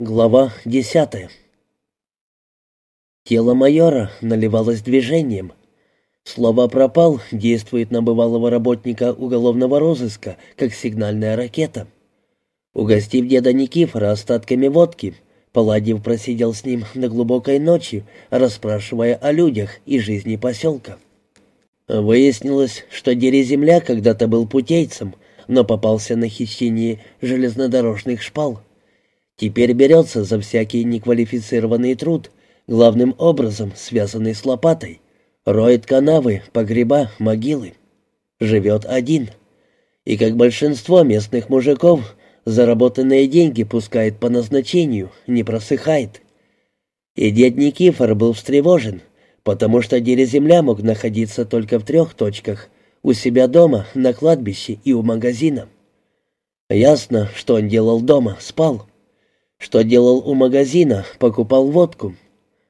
Глава десятая. Тело майора наливалось движением. Слово «пропал» действует на бывалого работника уголовного розыска, как сигнальная ракета. Угостив деда Никифора остатками водки, Паладьев просидел с ним до глубокой ночи, расспрашивая о людях и жизни поселка. Выяснилось, что Дереземля когда-то был путейцем, но попался на хищение железнодорожных шпал. Теперь берется за всякий неквалифицированный труд, главным образом связанный с лопатой. Роет канавы, погреба, могилы. Живет один. И как большинство местных мужиков, заработанные деньги пускает по назначению, не просыхает. И дед Никифор был встревожен, потому что дереземля мог находиться только в трех точках — у себя дома, на кладбище и у магазина. Ясно, что он делал дома, спал. Что делал у магазина, покупал водку.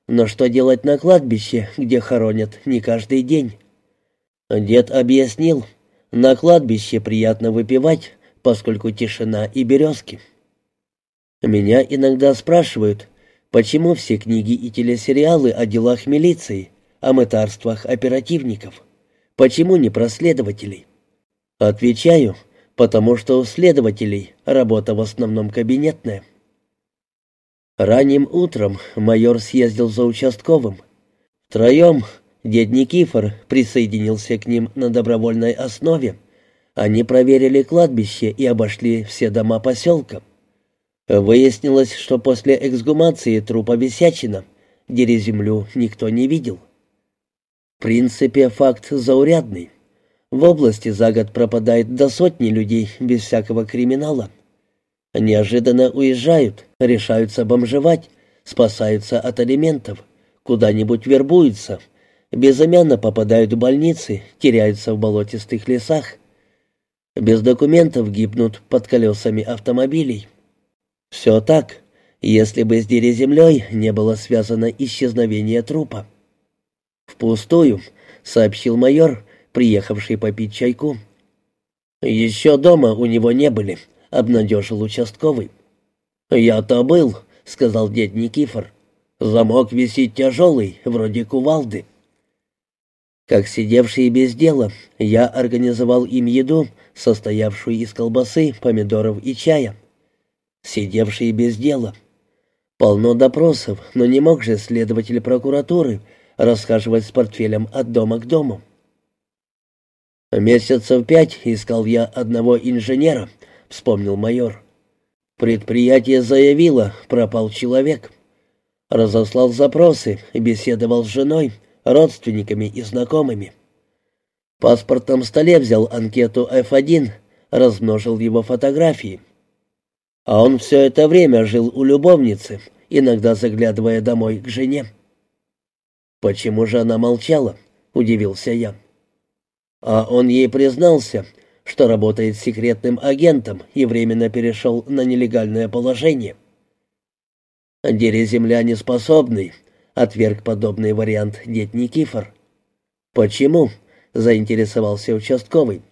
Но что делать на кладбище, где хоронят не каждый день? Дед объяснил, на кладбище приятно выпивать, поскольку тишина и березки. Меня иногда спрашивают, почему все книги и телесериалы о делах милиции, о мытарствах оперативников. Почему не про следователей? Отвечаю, потому что у следователей работа в основном кабинетная. Ранним утром майор съездил за участковым. Втроем дед Никифор присоединился к ним на добровольной основе. Они проверили кладбище и обошли все дома поселка. Выяснилось, что после эксгумации трупа Висячина дереземлю никто не видел. В принципе, факт заурядный. В области за год пропадает до сотни людей без всякого криминала. Неожиданно уезжают, решаются бомжевать, спасаются от алиментов, куда-нибудь вербуются, безымянно попадают в больницы, теряются в болотистых лесах. Без документов гибнут под колесами автомобилей. Все так, если бы с дереземлей не было связано исчезновение трупа. «Впустую», — сообщил майор, приехавший попить чайку. «Еще дома у него не были», — обнадежил участковый. «Я-то был», — сказал дед Никифор. «Замок висит тяжелый, вроде кувалды». Как сидевший без дела, я организовал им еду, состоявшую из колбасы, помидоров и чая. Сидевший без дела. Полно допросов, но не мог же следователь прокуратуры расхаживать с портфелем от дома к дому. «Месяцев пять искал я одного инженера», — вспомнил майор. «Предприятие заявило, пропал человек. Разослал запросы, беседовал с женой, родственниками и знакомыми. В паспортном столе взял анкету F1, размножил его фотографии. А он все это время жил у любовницы, иногда заглядывая домой к жене. «Почему же она молчала?» — удивился я. А он ей признался, что работает секретным агентом и временно перешел на нелегальное положение. «Дереземля способный», — отверг подобный вариант дед Никифор. «Почему?» — заинтересовался участковый.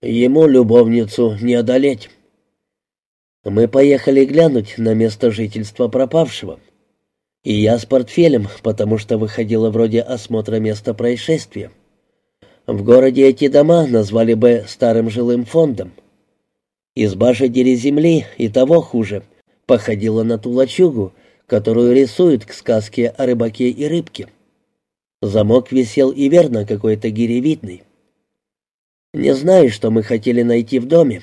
«Ему любовницу не одолеть». Мы поехали глянуть на место жительства пропавшего. И я с портфелем, потому что выходило вроде осмотра места происшествия. В городе эти дома назвали бы старым жилым фондом. Изба же земли и того хуже, походила на ту лачугу, которую рисуют к сказке о рыбаке и рыбке. Замок висел и верно какой-то гиревидный. Не знаю, что мы хотели найти в доме.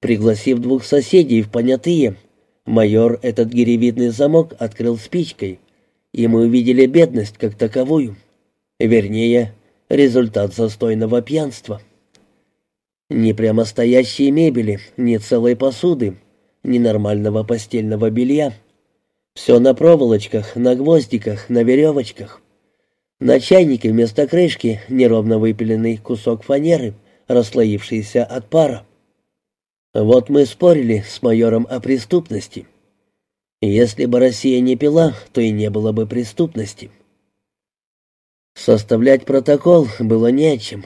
Пригласив двух соседей в понятые, Майор этот гиревидный замок открыл спичкой, и мы увидели бедность как таковую. Вернее, результат застойного пьянства. Ни прямостоящей мебели, ни целой посуды, ни нормального постельного белья. Все на проволочках, на гвоздиках, на веревочках. На чайнике вместо крышки неровно выпиленный кусок фанеры, расслоившийся от пара. Вот мы спорили с майором о преступности. Если бы Россия не пила, то и не было бы преступности. Составлять протокол было не о чем.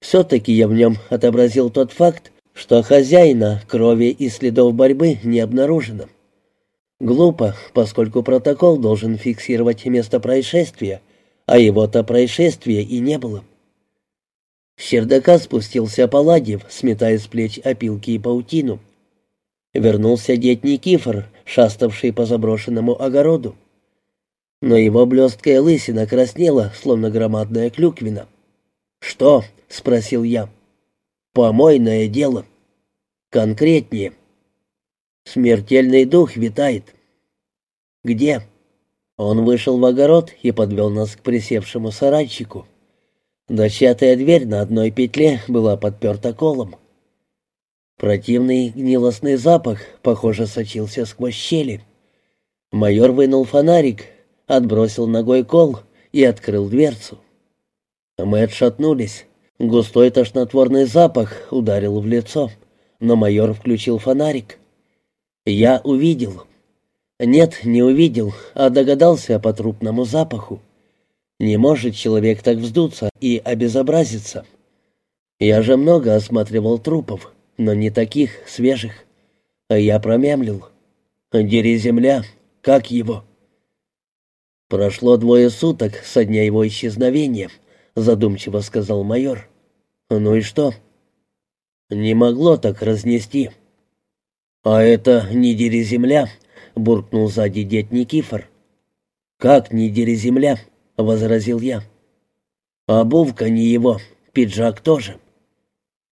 Все-таки я в нем отобразил тот факт, что хозяина крови и следов борьбы не обнаружено. Глупо, поскольку протокол должен фиксировать место происшествия, а его-то происшествия и не было. С чердака спустился Паладьев, сметая с плеч опилки и паутину. Вернулся дед Никифор, шаставший по заброшенному огороду. Но его блесткая лысина краснела, словно громадная клюквина. «Что?» — спросил я. «Помойное дело». «Конкретнее». «Смертельный дух витает». «Где?» Он вышел в огород и подвел нас к присевшему сарайчику. Дощатая дверь на одной петле была подперта колом. Противный гнилостный запах, похоже, сочился сквозь щели. Майор вынул фонарик, отбросил ногой кол и открыл дверцу. Мы отшатнулись. Густой тошнотворный запах ударил в лицо, но майор включил фонарик. Я увидел. Нет, не увидел, а догадался по трупному запаху. Не может человек так вздуться и обезобразиться. Я же много осматривал трупов, но не таких, свежих. Я промямлил. «Дери земля, как его?» «Прошло двое суток со дня его исчезновения», — задумчиво сказал майор. «Ну и что?» «Не могло так разнести». «А это не дери земля», — буркнул сзади дед Никифор. «Как не дери земля?» — возразил я. «Обувка не его, пиджак тоже».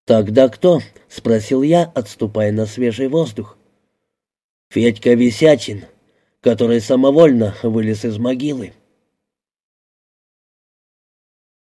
«Тогда кто?» — спросил я, отступая на свежий воздух. «Федька Висячин, который самовольно вылез из могилы.